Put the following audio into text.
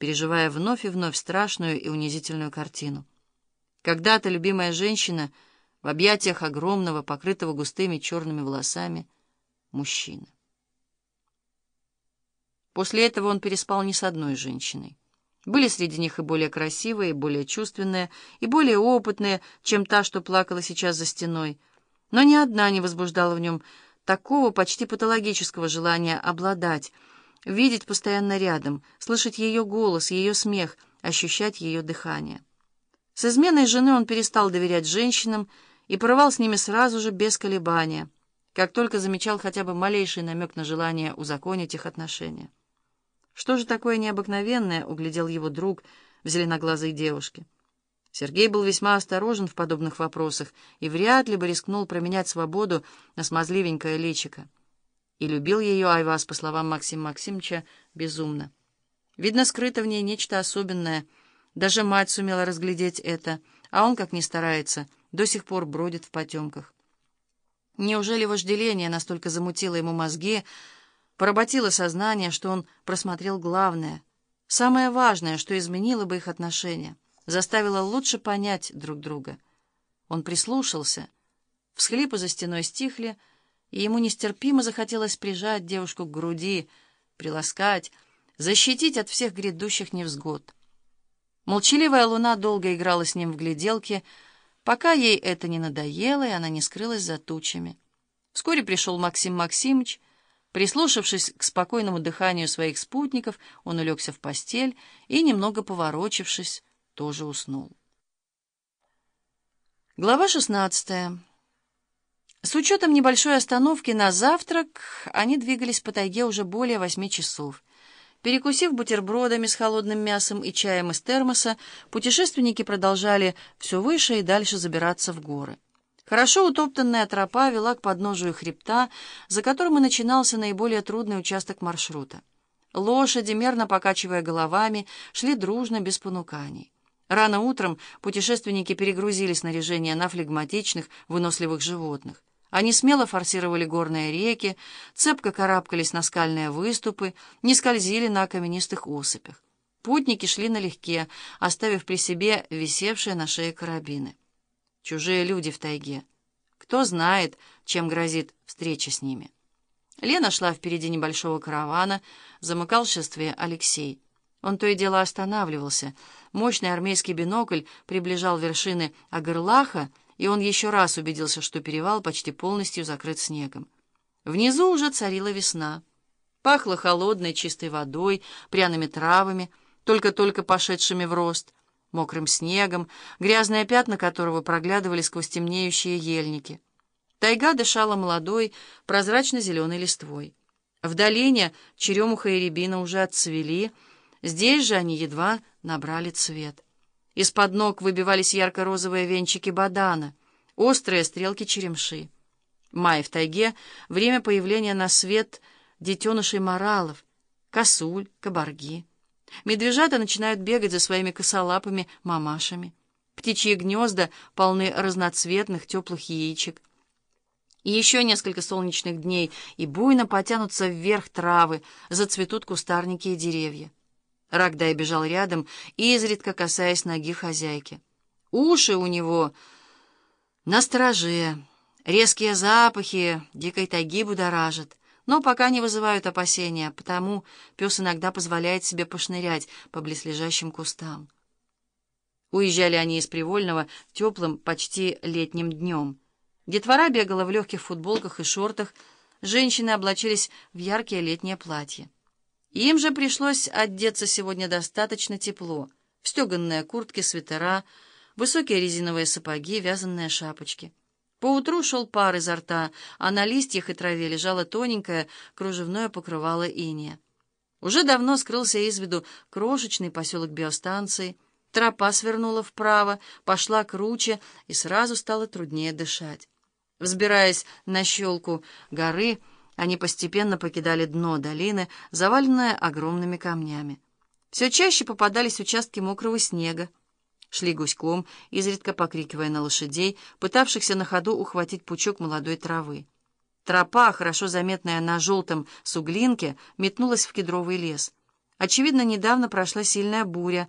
переживая вновь и вновь страшную и унизительную картину. Когда-то любимая женщина в объятиях огромного, покрытого густыми черными волосами, мужчины. После этого он переспал не с одной женщиной. Были среди них и более красивые, и более чувственные, и более опытные, чем та, что плакала сейчас за стеной. Но ни одна не возбуждала в нем такого почти патологического желания обладать, видеть постоянно рядом, слышать ее голос, ее смех, ощущать ее дыхание. С изменой жены он перестал доверять женщинам и порывал с ними сразу же, без колебания, как только замечал хотя бы малейший намек на желание узаконить их отношения. Что же такое необыкновенное, углядел его друг в зеленоглазой девушке. Сергей был весьма осторожен в подобных вопросах и вряд ли бы рискнул променять свободу на смазливенькое личико. И любил ее Айвас, по словам Максима Максимовича, безумно. Видно, скрыто в ней нечто особенное. Даже мать сумела разглядеть это, а он, как ни старается, до сих пор бродит в потемках. Неужели вожделение настолько замутило ему мозги, Поработило сознание, что он просмотрел главное, самое важное, что изменило бы их отношения, заставило лучше понять друг друга. Он прислушался, всхлипы за стеной стихли, и ему нестерпимо захотелось прижать девушку к груди, приласкать, защитить от всех грядущих невзгод. Молчаливая луна долго играла с ним в гляделки, пока ей это не надоело, и она не скрылась за тучами. Вскоре пришел Максим Максимович, Прислушавшись к спокойному дыханию своих спутников, он улегся в постель и, немного поворочившись, тоже уснул. Глава 16. С учетом небольшой остановки на завтрак, они двигались по тайге уже более восьми часов. Перекусив бутербродами с холодным мясом и чаем из термоса, путешественники продолжали все выше и дальше забираться в горы. Хорошо утоптанная тропа вела к подножию хребта, за которым и начинался наиболее трудный участок маршрута. Лошади, мерно покачивая головами, шли дружно, без понуканий. Рано утром путешественники перегрузили снаряжение на флегматичных, выносливых животных. Они смело форсировали горные реки, цепко карабкались на скальные выступы, не скользили на каменистых осыпях. Путники шли налегке, оставив при себе висевшие на шее карабины. Чужие люди в тайге. Кто знает, чем грозит встреча с ними. Лена шла впереди небольшого каравана, замыкал шествие Алексей. Он то и дело останавливался. Мощный армейский бинокль приближал вершины Агырлаха, и он еще раз убедился, что перевал почти полностью закрыт снегом. Внизу уже царила весна. Пахло холодной чистой водой, пряными травами, только-только пошедшими в рост — мокрым снегом, грязные пятна которого проглядывали сквозь темнеющие ельники. Тайга дышала молодой, прозрачно-зеленой листвой. В долине черемуха и рябина уже отцвели, здесь же они едва набрали цвет. Из-под ног выбивались ярко-розовые венчики бадана, острые стрелки черемши. Май в тайге — время появления на свет детенышей моралов, косуль, кабарги. Медвежата начинают бегать за своими косолапыми мамашами. Птичьи гнезда полны разноцветных теплых яичек. И еще несколько солнечных дней, и буйно потянутся вверх травы, зацветут кустарники и деревья. Рогдай бежал рядом, изредка касаясь ноги хозяйки. Уши у него на стороже, резкие запахи дикой тайги будоражат но пока не вызывают опасения, потому пес иногда позволяет себе пошнырять по близлежащим кустам. Уезжали они из Привольного теплым, почти летним днем. Детвора бегала в легких футболках и шортах, женщины облачились в яркие летние платья. Им же пришлось одеться сегодня достаточно тепло. Стеганные куртки, свитера, высокие резиновые сапоги, вязаные шапочки — Поутру шел пар изо рта, а на листьях и траве лежало тоненькое кружевное покрывало иния. Уже давно скрылся из виду крошечный поселок биостанции, тропа свернула вправо, пошла круче, и сразу стало труднее дышать. Взбираясь на щелку горы, они постепенно покидали дно долины, заваленное огромными камнями. Все чаще попадались участки мокрого снега, шли гуськом, изредка покрикивая на лошадей, пытавшихся на ходу ухватить пучок молодой травы. Тропа, хорошо заметная на желтом суглинке, метнулась в кедровый лес. Очевидно, недавно прошла сильная буря,